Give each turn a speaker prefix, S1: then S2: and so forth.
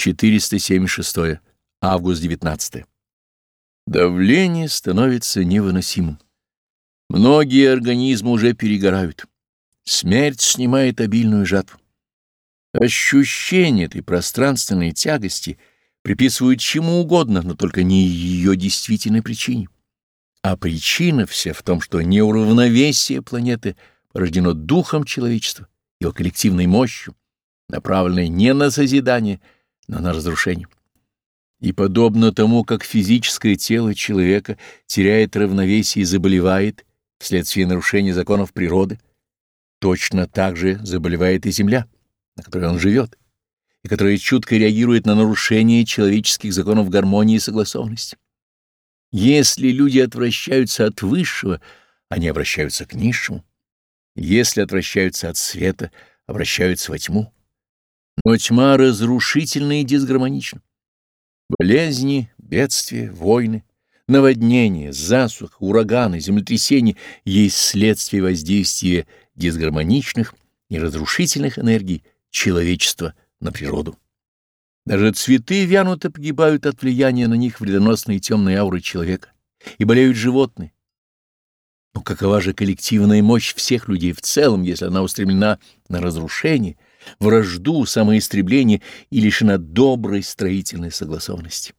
S1: 476. Август 19. Давление становится невыносимым. Многие организмы уже перегорают. Смерть снимает обильную жатву. Ощущение этой пространственной тягости приписывают чему угодно, но только не ее действительной причине. А причина вся в том, что неуравновесие планеты порождено духом человечества, его коллективной мощью, направленной не на созидание, но на разрушение. И подобно тому, как физическое тело человека теряет равновесие и заболевает вследствие нарушения законов природы, точно так же заболевает и Земля, на которой он живет, и которая чутко реагирует на нарушение человеческих законов гармонии и согласованности. Если люди отвращаются от высшего, они обращаются к низшему. Если отвращаются от света, обращаются во тьму. Но тьма разрушительна и дисгармонична. Болезни, бедствия, войны, наводнения, засуха, ураганы, землетрясения есть следствие воздействия дисгармоничных и разрушительных энергий человечества на природу. Даже цветы вянут и погибают от влияния на них вредоносной темной ауры человека, и болеют животные. Но какова же коллективная мощь всех людей в целом, если она устремлена на разрушение, вражду, самоистребление и лишена доброй строительной согласованности?